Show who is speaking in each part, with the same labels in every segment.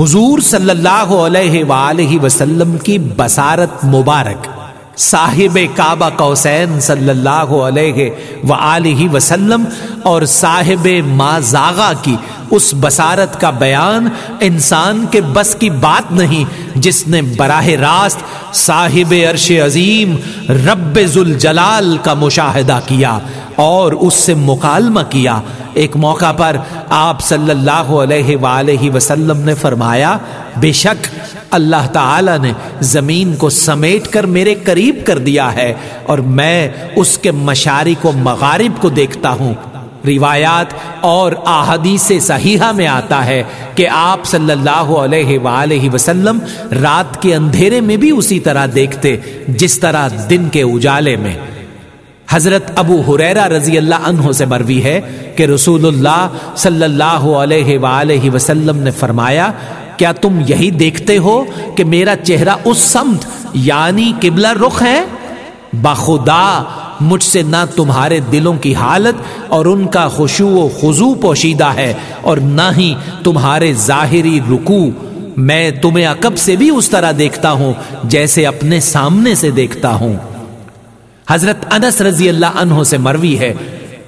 Speaker 1: حضور صلی اللہ علیہ وآلہ وسلم کی بسارت مبارک، صاحب کعبہ کوسین صلی اللہ علیہ وآلہ وسلم اور صاحب مازاغا کی اس بسارت کا بیان انسان کے بس کی بات نہیں، جس نے براہ راست صاحب عرش عظیم رب ذوالجلال کا مشاہدہ کیا اور اس سے مکالمہ کیا۔ ایک موقع پر آپ صلی اللہ علیہ وآلہ وسلم نے فرمایا، بے شک اللہ تعالی نے زمین کو سمیٹ کر میرے قریب کر دیا ہے اور میں اس کے مشارق و مغارب کو دیکھتا ہوں۔ روایات اور احادیث صحیحہ میں آتا ہے کہ آپ صلی اللہ علیہ وآلہ وسلم رات کے اندھیرے میں بھی اسی طرح دیکھتے، جس طرح دن کے اجالے میں۔ حضرت ابو حریرہ رضی اللہ عنہ سے مروی ہے کہ رسول اللہ صلی اللہ علیہ وآلہ وسلم نے فرمایا، کیا تم یہی دیکھتے ہو کہ میرا چہرہ اس سمت یعنی قبلہ رخ ہے؟ بخدا مجھ سے نہ تمہارے دلوں کی حالت اور ان کا خوشو و خضو پوشیدہ ہے اور نہ ہی تمہارے ظاہری رکوع۔ میں تمہیں عقب سے بھی اس طرح دیکھتا ہوں، جیسے اپنے سامنے سے دیکھتا ہوں۔ حضرت انس رضی اللہ عنہ سے مروی ہے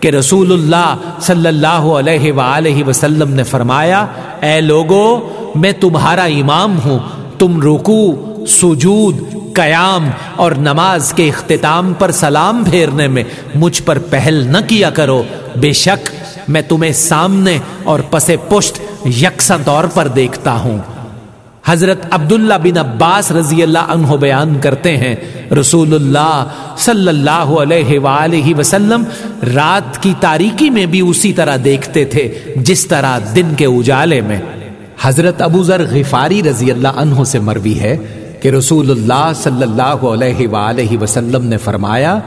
Speaker 1: کہ رسول اللہ صلی اللہ علیہ وآلہ وسلم نے فرمایا، اے لوگو، میں تمہارا امام ہوں، تم رکوع، سجود قیام اور نماز کے اختتام پر سلام پھیرنے میں مجھ پر پہل نہ کیا کرو۔ بے شک میں تمہیں سامنے اور پس پشت یکساں طور پر دیکھتا ہوں۔ حضرت عبداللہ بن عباس رضی اللہ عنہ بیان کرتے ہیں رسول اللہ صلی اللہ علیہ وآلہ وسلم رات کی تاریکی میں بھی اسی طرح دیکھتے تھے، جس طرح دن کے اجالے میں۔ حضرت ابو ذر غفاری رضی اللہ عنہ سے مروی ہے کہ رسول اللہ صلی اللہ علیہ وآلہ وسلم نے فرمایا،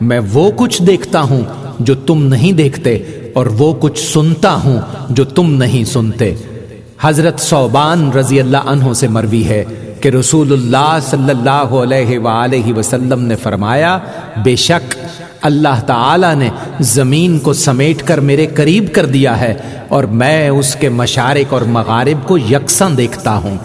Speaker 1: میں وہ کچھ دیکھتا ہوں جو تم نہیں دیکھتے اور وہ کچھ سنتا ہوں جو تم نہیں سنتے۔ حضرت صوبان رضی اللہ عنہ سے مروی ہے کہ رسول اللہ صلی اللہ علیہ وآلہ وسلم نے فرمایا، بے شک اللہ تعالی نے زمین کو سمیٹ کر میرے قریب کر دیا ہے اور میں اس کے مشارق اور مغارب کو یکساں دیکھتا ہوں۔